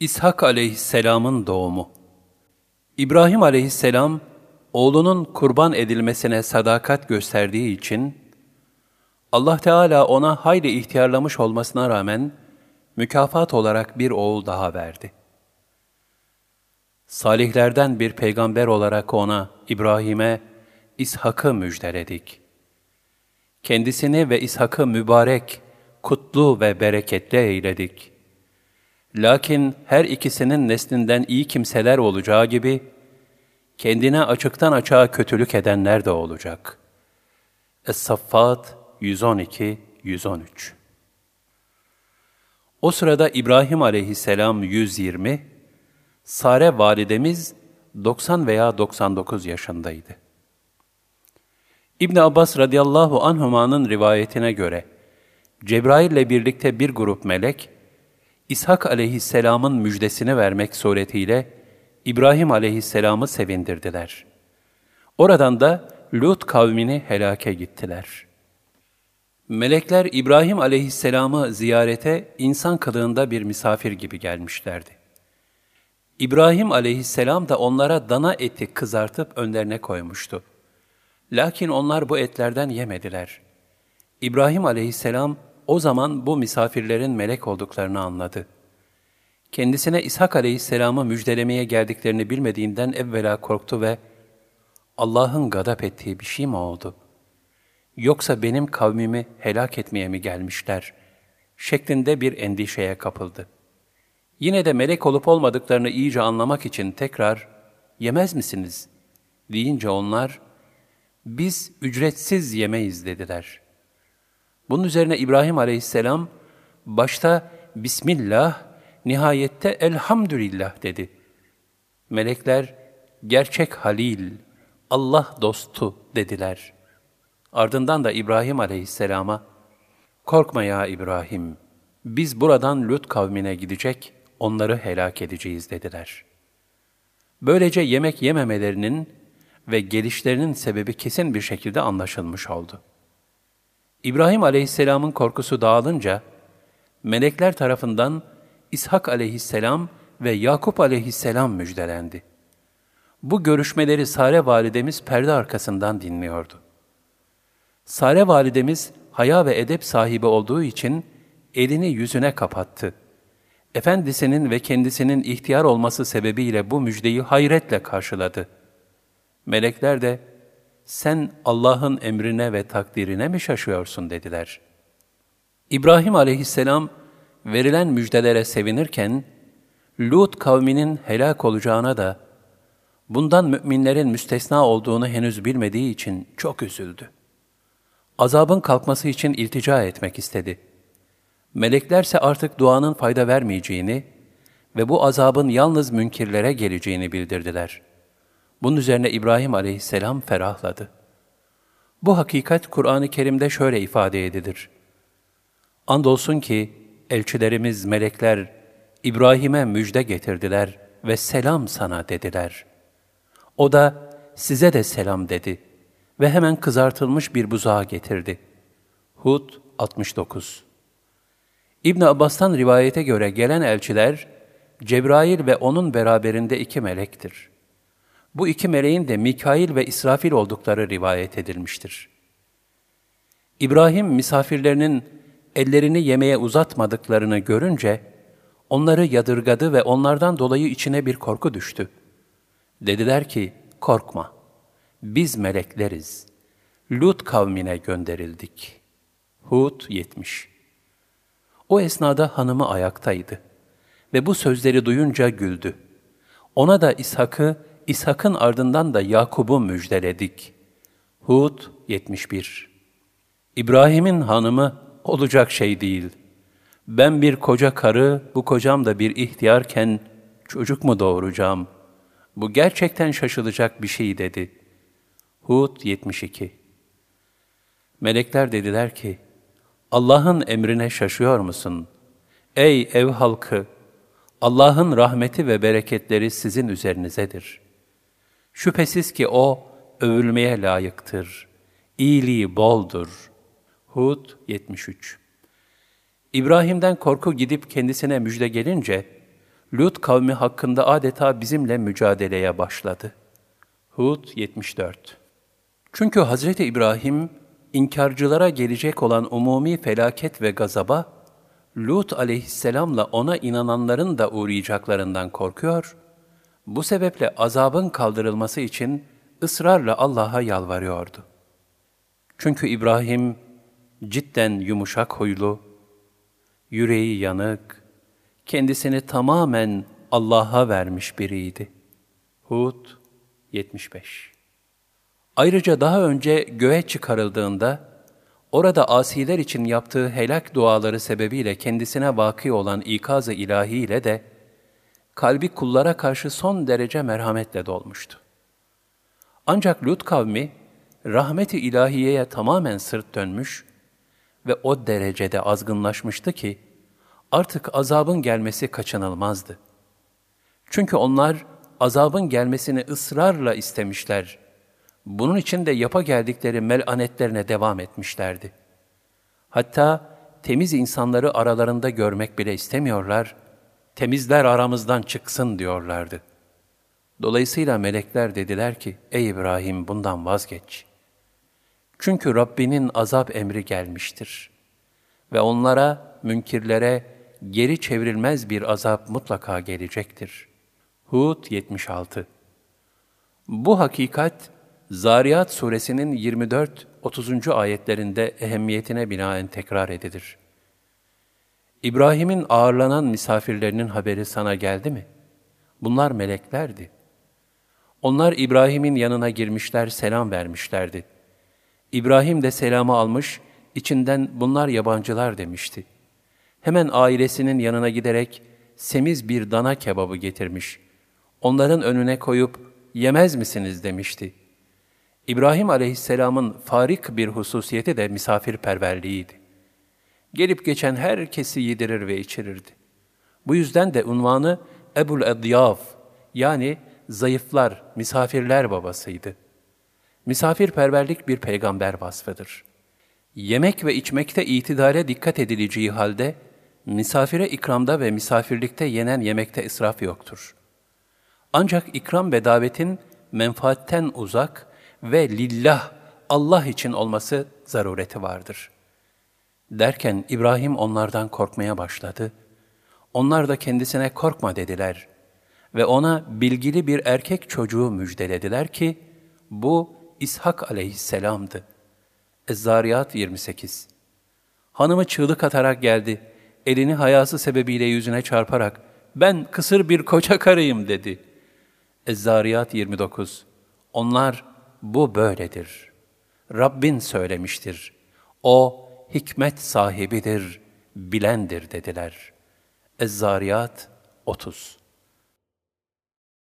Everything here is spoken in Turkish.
İshak aleyhisselamın doğumu İbrahim aleyhisselam, oğlunun kurban edilmesine sadakat gösterdiği için, Allah Teala ona hayli ihtiyarlamış olmasına rağmen, mükafat olarak bir oğul daha verdi. Salihlerden bir peygamber olarak ona, İbrahim'e, İshak'ı müjdeledik. Kendisini ve İshak'ı mübarek, kutlu ve bereketli eyledik.'' Lakin her ikisinin neslinden iyi kimseler olacağı gibi, kendine açıktan açığa kötülük edenler de olacak. Es-Saffat 112-113 O sırada İbrahim aleyhisselam 120, Sare validemiz 90 veya 99 yaşındaydı. İbn Abbas radıyallahu anhuma'nın rivayetine göre, Cebrail ile birlikte bir grup melek, İshak aleyhisselamın müjdesini vermek suretiyle İbrahim aleyhisselamı sevindirdiler. Oradan da Lut kavmini helake gittiler. Melekler İbrahim aleyhisselamı ziyarete insan kılığında bir misafir gibi gelmişlerdi. İbrahim aleyhisselam da onlara dana eti kızartıp önlerine koymuştu. Lakin onlar bu etlerden yemediler. İbrahim aleyhisselam o zaman bu misafirlerin melek olduklarını anladı. Kendisine İshak aleyhisselamı müjdelemeye geldiklerini bilmediğinden evvela korktu ve Allah'ın gadap ettiği bir şey mi oldu? Yoksa benim kavmimi helak etmeye mi gelmişler? Şeklinde bir endişeye kapıldı. Yine de melek olup olmadıklarını iyice anlamak için tekrar, yemez misiniz? deyince onlar, biz ücretsiz yemeyiz dediler.'' Bunun üzerine İbrahim aleyhisselam başta Bismillah, nihayette Elhamdülillah dedi. Melekler gerçek halil, Allah dostu dediler. Ardından da İbrahim aleyhisselama, Korkma ya İbrahim, biz buradan Lut kavmine gidecek, onları helak edeceğiz dediler. Böylece yemek yememelerinin ve gelişlerinin sebebi kesin bir şekilde anlaşılmış oldu.'' İbrahim aleyhisselamın korkusu dağılınca, melekler tarafından İshak aleyhisselam ve Yakup aleyhisselam müjdelendi. Bu görüşmeleri Sare validemiz perde arkasından dinliyordu. Sare validemiz haya ve edep sahibi olduğu için elini yüzüne kapattı. Efendisinin ve kendisinin ihtiyar olması sebebiyle bu müjdeyi hayretle karşıladı. Melekler de, sen Allah'ın emrine ve takdirine mi şaşıyorsun dediler. İbrahim aleyhisselam verilen müjdelere sevinirken, Lut kavminin helak olacağına da, bundan müminlerin müstesna olduğunu henüz bilmediği için çok üzüldü. Azabın kalkması için iltica etmek istedi. Meleklerse artık duanın fayda vermeyeceğini ve bu azabın yalnız münkirlere geleceğini bildirdiler.'' Bunun üzerine İbrahim aleyhisselam ferahladı. Bu hakikat Kur'an-ı Kerim'de şöyle ifade edilir. Andolsun ki elçilerimiz melekler İbrahim'e müjde getirdiler ve selam sana dediler. O da size de selam dedi ve hemen kızartılmış bir buzağı getirdi. Hud 69 İbn Abbas'tan rivayete göre gelen elçiler Cebrail ve onun beraberinde iki melektir. Bu iki meleğin de Mikail ve İsrafil oldukları rivayet edilmiştir. İbrahim misafirlerinin ellerini yemeğe uzatmadıklarını görünce onları yadırgadı ve onlardan dolayı içine bir korku düştü. Dediler ki, korkma, biz melekleriz. Lut kavmine gönderildik. Hud 70 O esnada hanımı ayaktaydı ve bu sözleri duyunca güldü. Ona da İshak'ı İshak'ın ardından da Yakub'u müjdeledik. Hud 71 İbrahim'in hanımı olacak şey değil. Ben bir koca karı, bu kocam da bir ihtiyarken çocuk mu doğuracağım? Bu gerçekten şaşılacak bir şey dedi. Hud 72 Melekler dediler ki, Allah'ın emrine şaşıyor musun? Ey ev halkı! Allah'ın rahmeti ve bereketleri sizin üzerinizedir.'' Şüphesiz ki O övülmeye layıktır. İyiliği boldur. Hud 73 İbrahim'den korku gidip kendisine müjde gelince, Lut kavmi hakkında adeta bizimle mücadeleye başladı. Hud 74 Çünkü Hazreti İbrahim, inkarcılara gelecek olan umumi felaket ve gazaba, Lut aleyhisselamla ona inananların da uğrayacaklarından korkuyor, bu sebeple azabın kaldırılması için ısrarla Allah'a yalvarıyordu. Çünkü İbrahim cidden yumuşak huylu, yüreği yanık, kendisini tamamen Allah'a vermiş biriydi. Hud 75 Ayrıca daha önce göğe çıkarıldığında, orada asiler için yaptığı helak duaları sebebiyle kendisine vaki olan ikaz-ı ilahiyle de, kalbi kullara karşı son derece merhametle dolmuştu. Ancak Lut kavmi, rahmeti ilahiyeye tamamen sırt dönmüş ve o derecede azgınlaşmıştı ki, artık azabın gelmesi kaçınılmazdı. Çünkü onlar azabın gelmesini ısrarla istemişler. Bunun için de yapa geldikleri melanetlerine devam etmişlerdi. Hatta temiz insanları aralarında görmek bile istemiyorlar, temizler aramızdan çıksın diyorlardı. Dolayısıyla melekler dediler ki, ey İbrahim bundan vazgeç. Çünkü Rabbinin azap emri gelmiştir. Ve onlara, münkirlere geri çevrilmez bir azap mutlaka gelecektir. Hud 76 Bu hakikat, Zariyat suresinin 24-30. ayetlerinde ehemmiyetine binaen tekrar edilir. İbrahim'in ağırlanan misafirlerinin haberi sana geldi mi? Bunlar meleklerdi. Onlar İbrahim'in yanına girmişler, selam vermişlerdi. İbrahim de selamı almış, içinden bunlar yabancılar demişti. Hemen ailesinin yanına giderek semiz bir dana kebabı getirmiş. Onların önüne koyup yemez misiniz demişti. İbrahim aleyhisselamın farik bir hususiyeti de misafirperverliğiydi. Gelip geçen herkesi yedirir ve içirirdi. Bu yüzden de unvanı Ebul Edyaf yani zayıflar, misafirler babasıydı. Misafirperverlik bir peygamber vasfıdır. Yemek ve içmekte itidale dikkat edileceği halde, misafire ikramda ve misafirlikte yenen yemekte israf yoktur. Ancak ikram ve davetin menfaatten uzak ve lillah, Allah için olması zarureti vardır. Derken İbrahim onlardan korkmaya başladı. Onlar da kendisine korkma dediler.'' ve ona bilgili bir erkek çocuğu müjdelediler ki, bu İshak aleyhisselamdı. Ezzariyat 28 Hanımı çığlık atarak geldi. Elini hayası sebebiyle yüzüne çarparak, ben kısır bir koca karıyım dedi. Ezzariyat 29 Onlar, bu böyledir. Rabbin söylemiştir. O, hikmet sahibidir, bilendir dediler. Ezzariyat 30